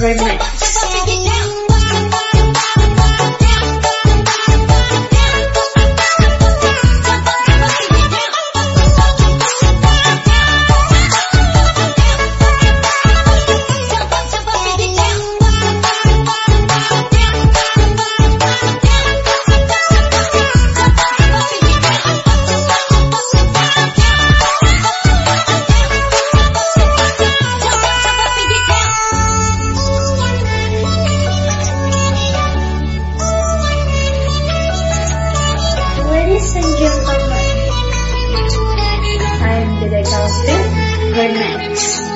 very much. Remix